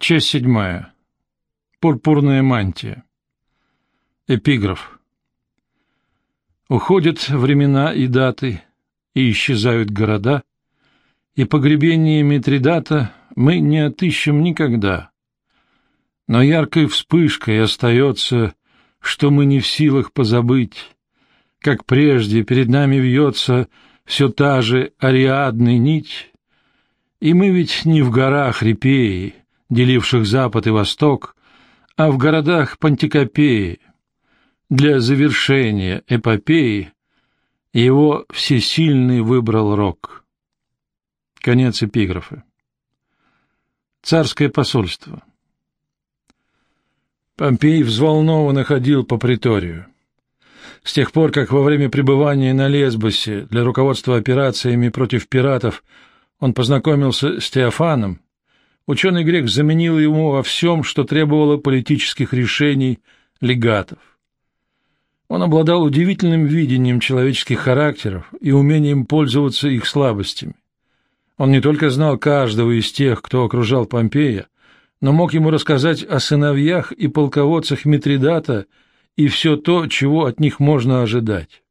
Часть седьмая. Пурпурная мантия. Эпиграф. Уходят времена и даты, и исчезают города, и погребение Митридата мы не отыщем никогда. Но яркой вспышкой остается, что мы не в силах позабыть, как прежде перед нами вьется все та же ариадная нить, и мы ведь не в горах Репеи, деливших Запад и Восток, а в городах Пантикопеи. Для завершения эпопеи его всесильный выбрал рок. Конец эпиграфа. Царское посольство. Помпей взволнованно ходил по приторию. С тех пор, как во время пребывания на Лесбосе для руководства операциями против пиратов он познакомился с Теофаном, Ученый грек заменил ему во всем, что требовало политических решений легатов. Он обладал удивительным видением человеческих характеров и умением пользоваться их слабостями. Он не только знал каждого из тех, кто окружал Помпея, но мог ему рассказать о сыновьях и полководцах Митридата и все то, чего от них можно ожидать.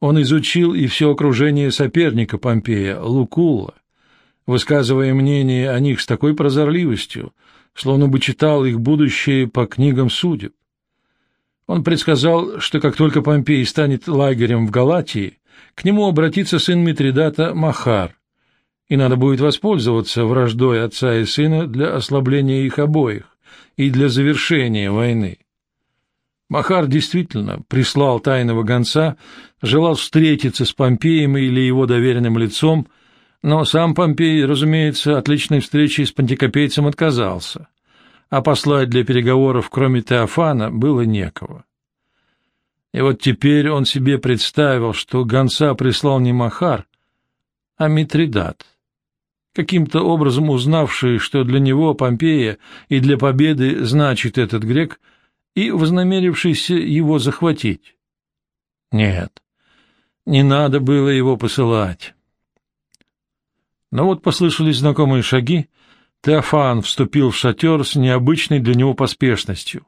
Он изучил и все окружение соперника Помпея, Лукула, высказывая мнение о них с такой прозорливостью, словно бы читал их будущее по книгам судеб. Он предсказал, что как только Помпей станет лагерем в Галатии, к нему обратится сын Митридата Махар, и надо будет воспользоваться враждой отца и сына для ослабления их обоих и для завершения войны. Махар действительно прислал тайного гонца, желал встретиться с Помпеем или его доверенным лицом, но сам Помпей, разумеется, от личной встречи с пантикопейцем отказался, а послать для переговоров, кроме Теофана, было некого. И вот теперь он себе представил, что гонца прислал не Махар, а Митридат, каким-то образом узнавший, что для него, Помпея, и для победы значит этот грек, и вознамерившийся его захватить. Нет, не надо было его посылать. Но вот послышались знакомые шаги. Теофан вступил в шатер с необычной для него поспешностью.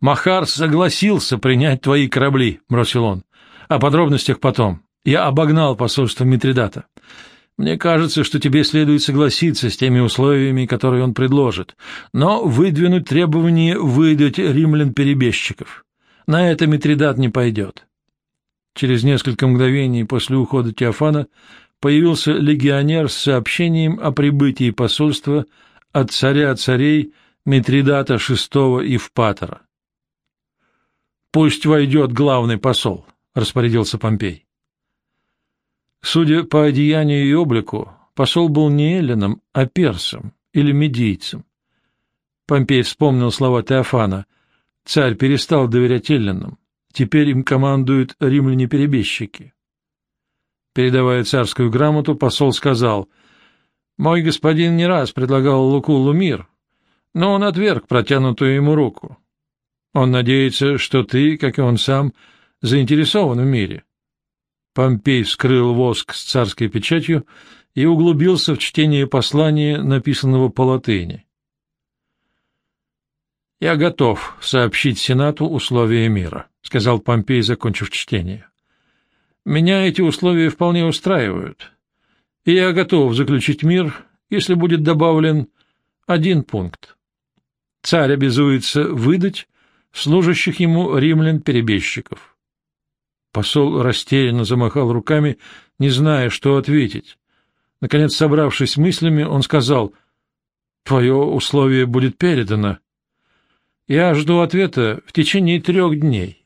«Махар согласился принять твои корабли», — бросил он. «О подробностях потом. Я обогнал посольство Митридата. Мне кажется, что тебе следует согласиться с теми условиями, которые он предложит, но выдвинуть требование выдать римлян-перебежчиков. На это Митридат не пойдет». Через несколько мгновений после ухода Теофана появился легионер с сообщением о прибытии посольства от царя царей Митридата VI Евпатора. «Пусть войдет главный посол», — распорядился Помпей. Судя по одеянию и облику, посол был не эллином, а персом или медийцем. Помпей вспомнил слова Теофана. Царь перестал доверять эллинам. Теперь им командуют римляне-перебежчики. Передавая царскую грамоту, посол сказал, «Мой господин не раз предлагал Лукулу мир, но он отверг протянутую ему руку. Он надеется, что ты, как и он сам, заинтересован в мире». Помпей вскрыл воск с царской печатью и углубился в чтение послания, написанного по латыни. «Я готов сообщить Сенату условия мира», — сказал Помпей, закончив чтение. Меня эти условия вполне устраивают, и я готов заключить мир, если будет добавлен один пункт. Царь обязуется выдать служащих ему римлян-перебежчиков. Посол растерянно замахал руками, не зная, что ответить. Наконец, собравшись мыслями, он сказал, «Твое условие будет передано. Я жду ответа в течение трех дней».